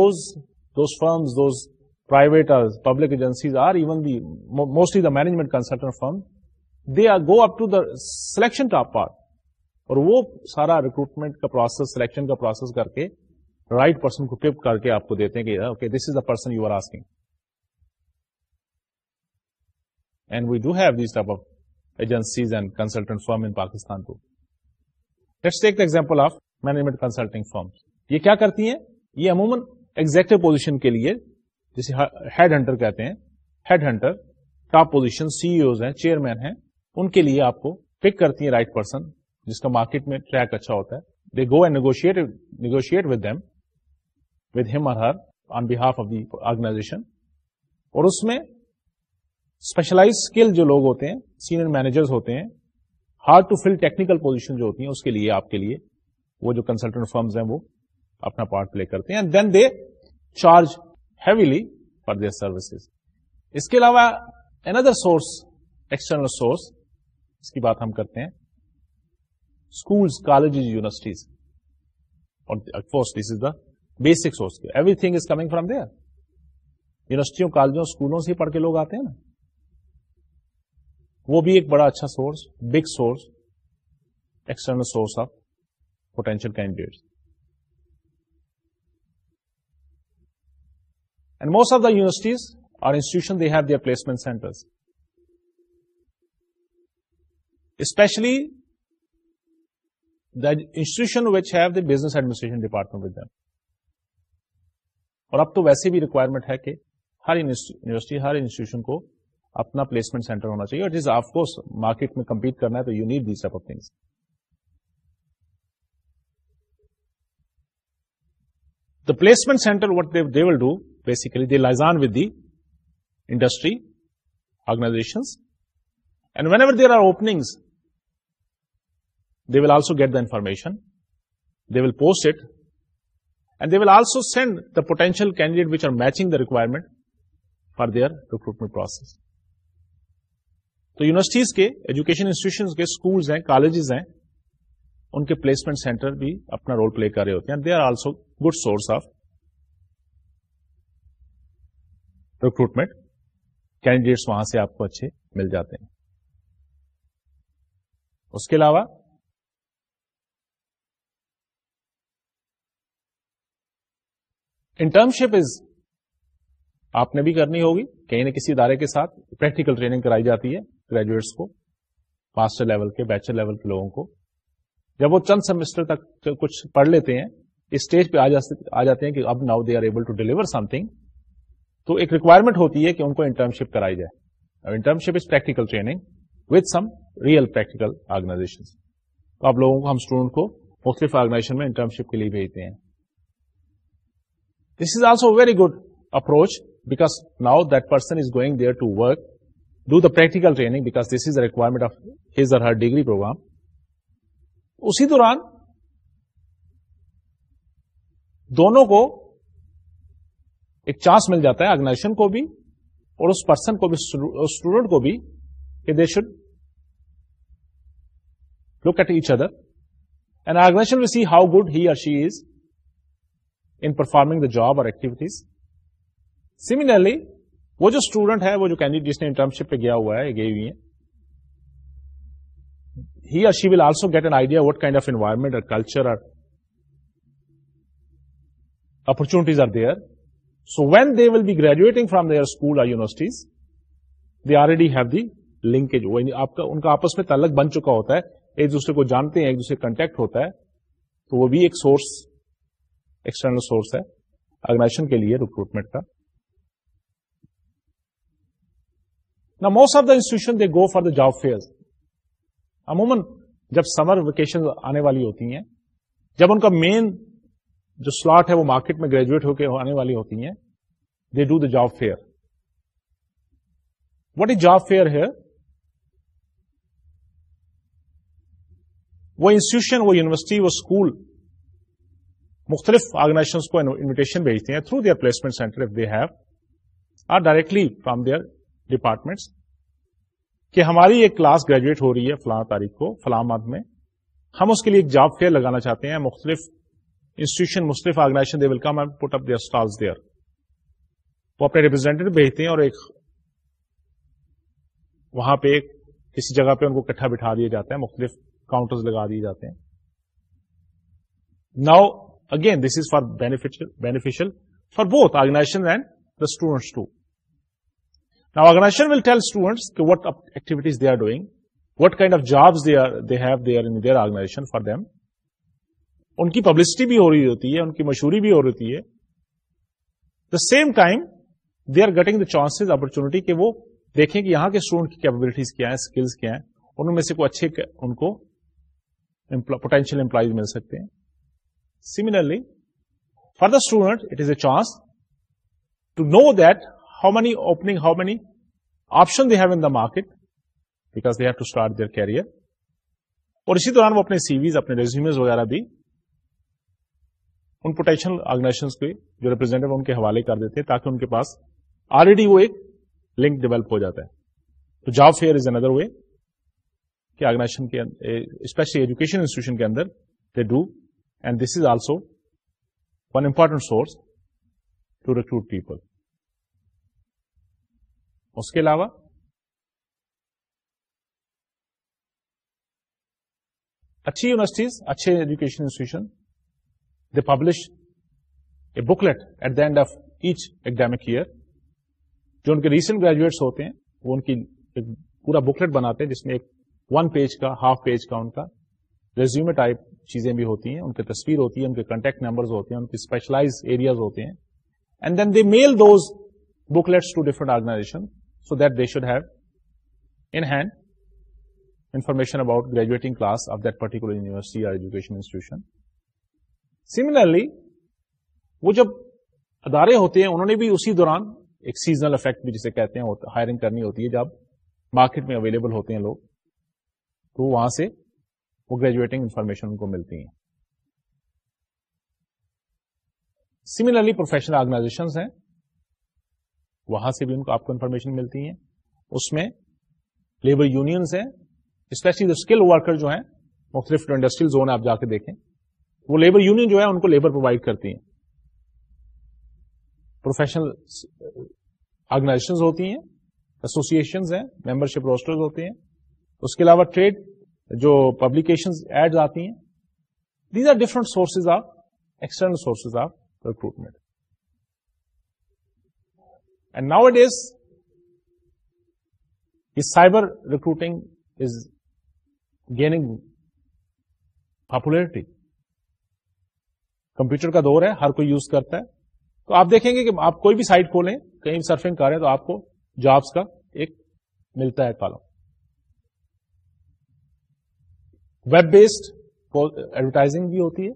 those, even firms, those public agency most of the management consultant firm they are go up selection وہ سارا ریکروٹمنٹ کا process asking and consultant firm in Pakistan کو example of management consulting firm یہ کیا کرتی ہیں یہ عموماً پوزیشن کے لیے جسے ہیڈ ہنٹر کہتے ہیں head hunter top position CEOs ہیں چیئرمین ہیں ان کے لیے آپ کو پک کرتی ہیں رائٹ پرسن جس کا مارکیٹ میں ٹریک اچھا ہوتا ہے they go and negotiate negotiate with with ہم or her on behalf of the organization اور اس میں اسپیشلائز اسکل جو لوگ ہوتے ہیں سینئر مینیجرز ہوتے ہیں hard to fill technical position جو ہوتی ہیں اس کے لیے آپ کے لیے وہ جو کنسلٹنٹ فرمز ہیں وہ اپنا پارٹ پلے کرتے ہیں then they charge for for services. اس کے علاوہ اندر سورس ایکسٹرنل سورس اس کی بات ہم کرتے ہیں اسکولس کالجز یونیورسٹیز اور basic source everything is coming from their یونیورسٹیوں کالجوں اسکولوں سے پڑھ کے لوگ آتے ہیں نا وہ بھی ایک بڑا اچھا source big source external source of potential candidates most of the universities اور institution have have their placement centre especially the institution which have the business administration department then اور اب تو ویسے بھی ریکوائرمنٹ ہے کہ ہر یونیورسٹی ہر انسٹیٹیوشن کو اپنا پلیسمنٹ سینٹر ہونا چاہیے کورس مارکیٹ میں کمپیٹ کرنا ہے تو you need this openings the placement centre what they will do basically liaison with the industry organization and whenever they are openings they will also get the information they will post it and they will also send the potential candidate which are matching the recruitment for their recruitment process تو یونیورسٹیز کے ایجوکیشن انسٹیٹیوشن کے اسکولس ہیں کالجز ہیں ان کے پلیسمنٹ سینٹر بھی اپنا رول پلے کر رہے ہوتے ہیں they are also good source of recruitment candidates وہاں سے آپ کو اچھے مل جاتے ہیں اس کے علاوہ انٹرنشپ از آپ نے بھی کرنی ہوگی کہیں نہ کسی ادارے کے ساتھ پریکٹیکل ٹریننگ کرائی جاتی ہے گریجویٹس کو ماسٹر لیول کے بیچلر لیول کے لوگوں کو جب وہ چند سیمسٹر تک کچھ پڑھ لیتے ہیں اس اسٹیج پہ آ جاتے ہیں کہ اب now they are able to deliver something تو ایک ریکوائرمنٹ ہوتی ہے کہ ان کو انٹرنشپ کرائی جائے internship is practical training with some real practical organization تو آپ لوگوں کو ہم اسٹوڈنٹ کو مختلف آرگنائزیشن میں انٹرنشپ کے لیے بھیجتے ہیں this is also very good approach because now that person is going there to work do the practical training because this is requirement of his or her degree program اسی دوران دونوں کو ایک چانس مل جاتا ہے آرگنائزیشن کو بھی اور اس پرسن کو بھی اسٹوڈنٹ کو بھی کہ they should look at each other and organization will see how good he she is in performing the job اور ایکٹیویٹیز سملرلی وہ جو اسٹوڈنٹ ہے وہ جو کینڈیڈیٹ جس نے انٹرنشپ پہ گیا ہوا ہے گئی ہوئی ہیں he she will also get an idea what kind of environment culture opportunities are there when they will be graduating from their school they are ready have دی آپ کا ان کا آپس میں تعلق بن چکا ہوتا ہے ایک دوسرے کو جانتے ہیں ایک دوسرے کنٹیکٹ ہوتا ہے تو وہ بھی ایک سورس ایکسٹرنل سورس ہے آرگنائزیشن کے لیے ریکروٹمنٹ کا نا most of the institution they go for the job fair عموماً جب سمر ویکیشن آنے والی ہوتی ہیں جب ان کا مین جو سلاٹ ہے وہ مارکیٹ میں گریجویٹ ہو کے آنے والی ہوتی ہیں they do the job fair what is job fair ہے وہ انسٹیٹیوشن وہ یونیورسٹی وہ اسکول مختلف آرگنائزیشن کو انویٹیشن بھیجتے ہیں through their placement centre if they have or directly from their departments کہ ہماری ایک کلاس گریجویٹ ہو رہی ہے فلاں تاریخ کو فلاں ماد میں ہم اس کے لیے ایک جاب فیئر لگانا چاہتے ہیں مختلف انسٹیٹیوشن مختلف organization they will come and put up their stall there وہ اپنے ریپرزینٹیٹو بھیجتے ہیں اور ایک وہاں پہ کسی جگہ پہ ان کو اکٹھا بٹھا دیا جاتا ہے مختلف کاؤنٹرز لگا دیے جاتے ہیں now again this is for beneficial for both organization and the students to now organization will tell students what activities they are doing what kind of jobs they have they are in their organization for them ان کی پبلسٹی بھی ہو رہی ہوتی ہے ان کی مشہوری بھی ہو رہی ہے the same time they are getting the chances opportunity کہ وہ دیکھیں کہ یہاں کے اسٹوڈنٹ کی کیپبلٹیز کیا ہے اسکلس کیا ہیں ان میں سے کوئی اچھے ان کو پوٹینشیل امپلائیز مل سکتے ہیں similarly for the student it is a chance to know that how many opening how many option they have in the market because they have to start their career اور اسی دوران وہ اپنے سیویز اپنے ریزیومز وغیرہ بھی ان پوٹینشیل کے جو ریپرزینٹیو ان کے حوالے کر دیتے ہیں تاکہ ان کے پاس آلریڈی وہ ایک لنک ڈیولپ ہو جاتا ہے تو جاب فیئر از اندر وے کہ آرگنائزیشن کے اسپیشلی ایجوکیشن انسٹیٹیوشن کے اندر they do and this is also one important source to recruit people اس کے علاوہ اچھی یونیورسٹیز اچھے education institution publish a booklet at داڈ آف ایچ اکڈیمک ایئر جو ان کے ریسنٹ گریجویٹس ہوتے ہیں وہ ان کی ایک پورا بکلیٹ بناتے ہیں جس میں ایک ون پیج کا ہاف پیج کا ان کا ریزیومے ٹائپ چیزیں بھی ہوتی ہیں ان کی تصویر ہوتی ہے ان کے کانٹیکٹ نمبرز ہوتے ہیں ان کے اسپیشلائز ایریاز ہوتے ہیں and then they mail those booklets to different organization so that they should have in hand information about graduating class of that particular university اور ایجوکیشن انسٹیٹیوشن سملرلی وہ جب ادارے ہوتے ہیں انہوں نے بھی اسی دوران ایک سیزنل افیکٹ بھی جسے کہتے ہیں ہائرنگ کرنی ہوتی ہے جب مارکیٹ میں اویلیبل ہوتے ہیں لوگ تو وہاں سے وہ گریجویٹنگ انفارمیشن ان کو ملتی ہیں سملرلی پروفیشنل آرگنائزیشن ہیں وہاں سے بھی ان کو آپ کو انفارمیشن ملتی ہیں اس میں لیبر یونینس ہیں اسپیشلی اسکل ورکر جو ہیں مختلف انڈسٹریل زون آپ جا کے دیکھیں وہ لیبر یونین جو ہے ان کو لیبر پرووائڈ کرتی ہیں پروفیشنل آرگنائزیشن uh, ہوتی ہیں ایسوسیشن ہیں ممبر شپ روسٹر ہوتے ہیں اس کے علاوہ ٹریڈ جو پبلیکیشن ایڈ آتی ہیں these are different sources of external sources of recruitment and now it is cyber recruiting is gaining popularity computer کا دور ہے ہر کوئی یوز کرتا ہے تو آپ دیکھیں گے کہ آپ کوئی بھی سائٹ کھولیں کہیں سرفنگ کریں تو آپ کو جابس کا ایک ملتا ہے کالم ویب بیسڈ ایڈورٹائزنگ بھی ہوتی ہے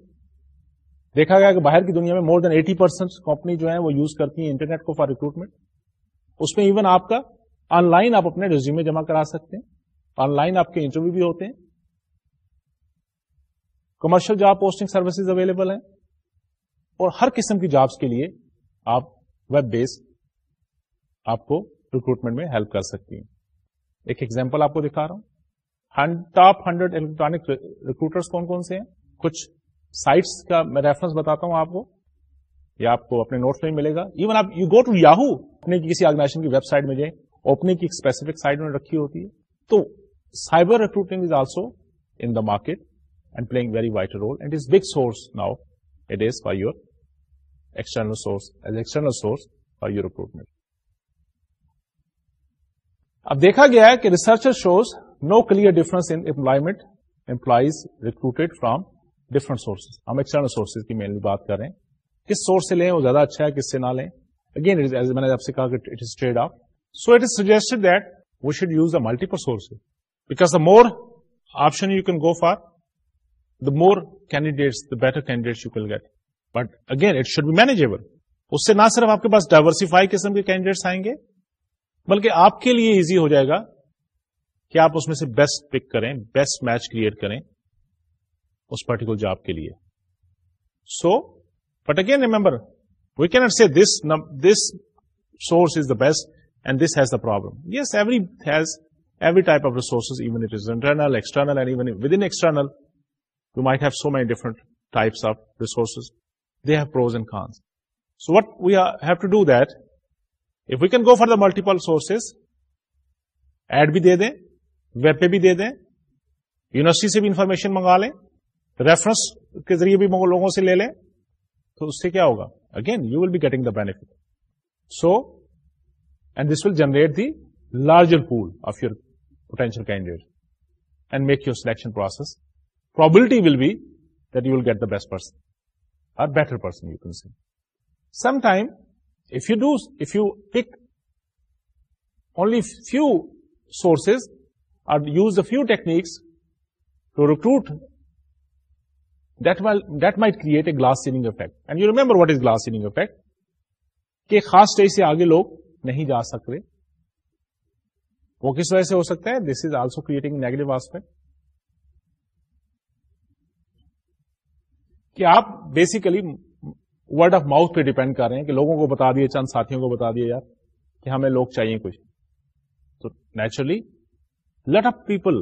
دیکھا گیا کہ باہر کی دنیا میں more than eighty percent company جو ہے وہ یوز کرتی ہیں انٹرنیٹ کو فار ریکروٹمنٹ اس میں ایون آپ کا آن لائن آپ اپنے ریزیوم جمع کرا سکتے ہیں آن لائن آپ کے انٹرویو بھی ہوتے ہیں commercial job posting services available ہیں اور ہر قسم کی جابس کے لیے آپ ویب بیس آپ کو ریکروٹمنٹ میں ہیلپ کر سکتی ہیں ایک ایگزامپل آپ کو دکھا رہا ہوں ٹاپ ہنڈریڈ الیکٹرانک ریکروٹرس کون کون سے ہیں کچھ سائٹس کا میں ریفرنس بتاتا ہوں آپ کو یا آپ کو اپنے نوٹس میں ملے گا ایون آپ یو گو ٹو یاہو اپنے کسی آرگنائزیشن کی ویب سائٹ میں جائیں اوپننگ کی اسپیسیفک سائٹ میں رکھی ہوتی ہے تو cyber recruiting is also in the market and playing very white role and is big source now source as external source for your recruitment اب دیکھا گیا ہے کہ researcher shows no clear difference in employees recruited from different sources ہم ایکسٹرنل سورسز کی مینلی بات کر رہے ہیں کس سورس سے لیں وہ زیادہ اچھا ہے کس سے نہ لیں اگین میں نے آپ سے کہا کہ it it is is trade off so suggested that we should use the multiple sources because the more option you can go for more candidates the better candidates you could get but again it should be اس سے نہ صرف آپ کے پاس ڈائیورسفائی کے کینڈیڈیٹس آئیں گے بلکہ آپ کے لیے ایزی ہو جائے گا کہ آپ اس میں سے بیسٹ پک کریں بیسٹ میچ کریٹ کریں اس پرٹیکولر جاب کے لیے so but again remember we can't see this this source is the best and this has the problem yes every has every type of resources even it is internal external external and even with in so what we've to do that if we can go for the multiple sources add بھی دے دیں ویب پہ بھی دے دیں یونیورسٹی سے بھی انفارمیشن منگا لیں ریفرنس کے ذریعے بھی لوگوں سے لے لیں تو اس سے کیا ہوگا again you will be getting the benefit so and this will generate the larger pool of your potential candidate and make your selection process will better you will get the best person better person you can see some time if you do if you take only few source or use a few techniques to recruit that that might create a glass ceiling effect and you remember what is glass ceiling effect کہ خاص ٹریس سے آگے لوگ نہیں جا سکتے وہ کس وجہ سے ہو سکتا ہے this is also creating negative aspect کہ آپ بیسیکلی ورڈ آف ماؤتھ پہ ڈیپینڈ کر رہے ہیں کہ لوگوں کو بتا دیے چند ساتھیوں کو بتا دیے یار کہ ہمیں لوگ چاہیے کچھ تو naturally lot of people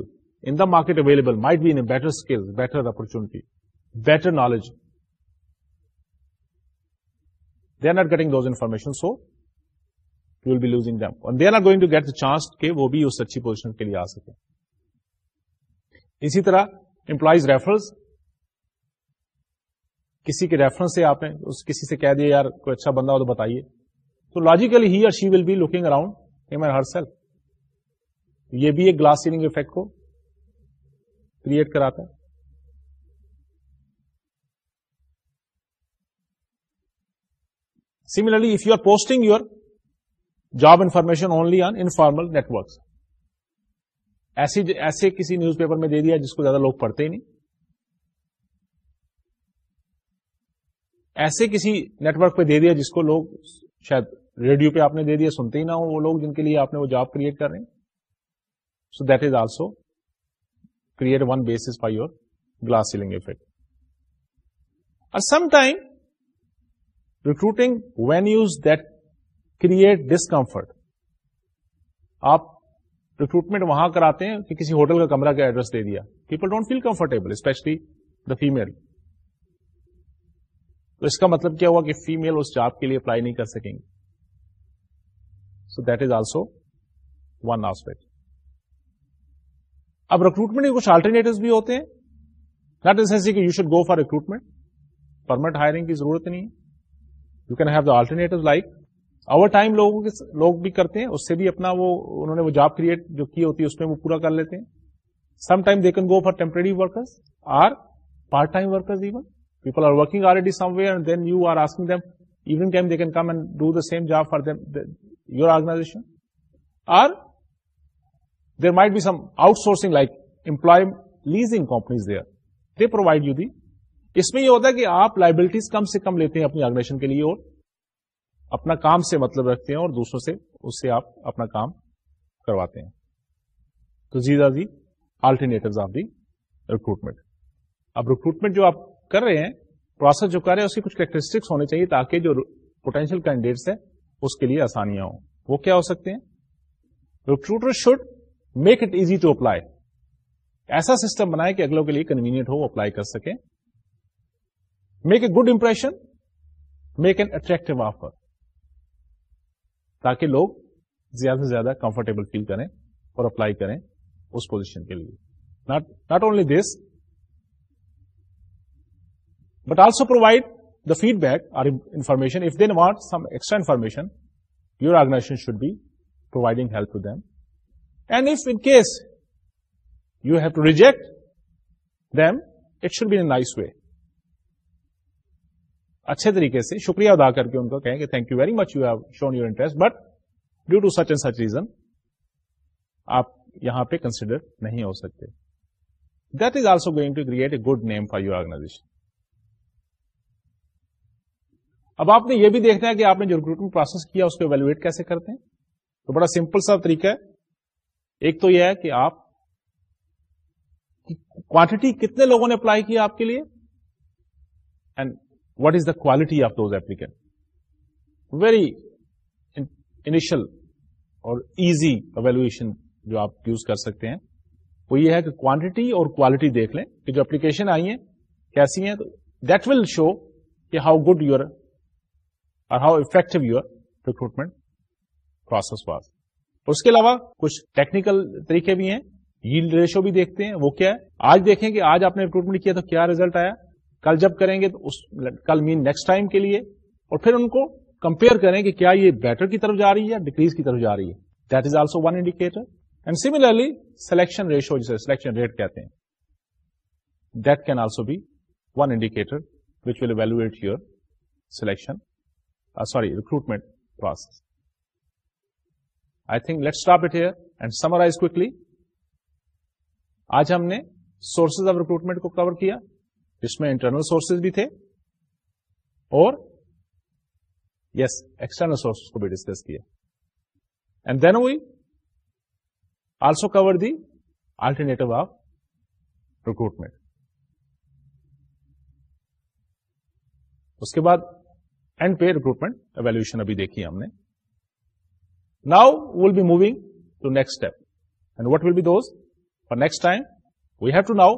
in the market available might be in better skill better opportunity better knowledge they are not getting those information so you will be losing them they are not going to get the chance کہ وہ بھی اس اچھی پوزیشن کے لیے آ سکے اسی طرح امپلائیز ریفرنس کسی کے ریفرنس سے آپ نے کسی سے کہہ دیا یار کوئی اچھا بندہ ہو تو بتائیے تو لاجیکلی ہی اور she will be looking around herself یہ بھی ایک گلاس سیلنگ افیکٹ کو کریٹ کراتا ہے similarly if you are posting your job information only on informal networks ایسے ایسے کسی نیوز پیپر میں دے دیا جس کو زیادہ لوگ پڑھتے ہی نہیں ایسے کسی نیٹورک پہ دے دیا جس کو لوگ شاید ریڈیو پہ آپ نے دے دیا سنتے ہی نہ ہو وہ لوگ جن کے لیے آپ نے وہ جاب کریٹ کر رہے ہیں so that is also create one base فائی یور گلاس سیلنگ افیکٹ اور some time recruiting when use that create discomfort آپ ریکروٹمنٹ وہاں کراتے ہیں کہ کسی ہوٹل کا کمرہ کا ایڈریس دے دیا people don't feel comfortable especially the female تو اس کا مطلب کیا ہوا کہ فیمل اس جاب کے لیے اپلائی نہیں کر سکیں گے so that is also one aspect اب ریکروٹمنٹ کے کچھ آلٹرنیٹو بھی ہوتے ہیں ناٹ کہ you should go for recruitment permanent hiring کی ضرورت نہیں you can have the alternate like overtime لوگوں کے لوگ بھی کرتے ہیں اس سے بھی اپنا وہ انہوں نے وہ جاب کریٹ جو کی ہوتی ہے اس میں وہ پورا کر لیتے ہیں some time they can go for temporary workers or part time workers even people are working or ready کی some outsource like employee companies provide you the اس میں یہ ہوتا ہے کہ آپ لائبلٹیز کم سے کم لیتے ہیں اپنی آرگنیشن کے لیے اور اپنا کام سے مطلب رکھتے ہیں اور دوسروں سے اس سے آپ اپنا کام کرواتے ہیں تو the alternate of the recruitment اب ریکروٹمنٹ جو آپ کر رہے ہیں پروسیس جو کر رہے ہیں اس کی کچھ کریکٹرسٹکس ہونے چاہیے تاکہ جو پوٹینشیل کینڈیڈیٹس ہیں اس کے لیے آسانیاں ہوں وہ کیا ہو سکتے ہیں recruiter should make it easy to apply ایسا سسٹم بنائے کہ اگلوں کے لیے کنوینئنٹ ہو وہ اپلائی کر سکیں make a good impression make an attractive offer تاکہ لوگ زیادہ سے زیادہ کمفرٹیبل فیل کریں اور اپلائی کریں اس پوزیشن کے لیے not only this also provide the feedback information if then want some extra information your organisation should be providing help to them and if in case you have to reject them it should be in a nice way اچھے طریقے سے شکریہ ادا کر کے ان کو کہیں کہ thank you very much you have shown your interest but due to such and such reason آپ یہاں پہ کنسیڈر نہیں ہو سکتے that is also going to create a good name for your organisation اب آپ نے یہ بھی دیکھنا ہے کہ آپ نے جو ریکروٹمنٹ پروسیس کیا اس کو ویلویٹ کیسے کرتے ہیں تو بڑا سمپل سا طریقہ ہے ایک تو یہ ہے کہ آپ کوانٹٹی کتنے لوگوں نے اپلائی کیا آپ کے لیے and what is the quality of those applicant very initial اور ایزی اویلویشن جو آپ یوز کر سکتے ہیں وہ یہ ہے کہ کوانٹٹی اور کوالٹی دیکھ لیں کہ جو اپلیکیشن آئی ہیں کیسی ہیں تو دیٹ ول شو کہ ہاؤ گڈ یور اور how effective your recruitment process was اس کے علاوہ کچھ ٹیکنیکل طریقے بھی ہیں ریشو بھی دیکھتے ہیں وہ کیا ہے آج دیکھیں کہ آج آپ نے ریکروٹمنٹ کیا تو کیا ریزلٹ آیا کل جب کریں گے تو کل مین نیکسٹ ٹائم کے لیے اور پھر ان کو کمپیئر کریں کہ کیا یہ بیٹر کی طرف جا رہی ہے ڈکریز کی طرف جا رہی ہے that is also one indicator and selection ratio جسے سلیکشن ریٹ کہتے ہیں that can also be one indicator which will evaluate your selection sorry recruitment process I think let stop it here and summarise کچھ ہم نے سورسز آف ریکروٹمنٹ کو کور کیا جس میں انٹرنل سورسز بھی تھے اور یس ایکسٹرنل سورسز کو بھی ڈسکس کیا and then we also cover the alternative of recruitment اس کے بعد اینڈ پے ریکروٹمنٹ ایویلوشن ابھی دیکھی ہم نے now will be moving to next step and what will be those for next time we have to now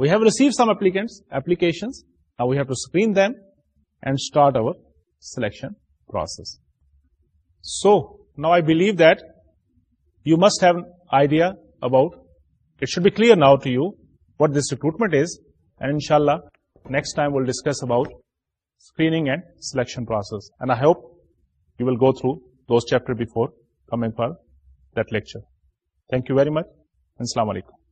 we have receive some applicants now we have to screen them and start our selection process so now I believe that you must have idea about it should be clear now to you what this recruitment is and ان شاء اللہ next time will discuss about screening and selection process and I hope you will go through those chapter before coming for دیکر تھینک یو ویری مچ السلام علیکم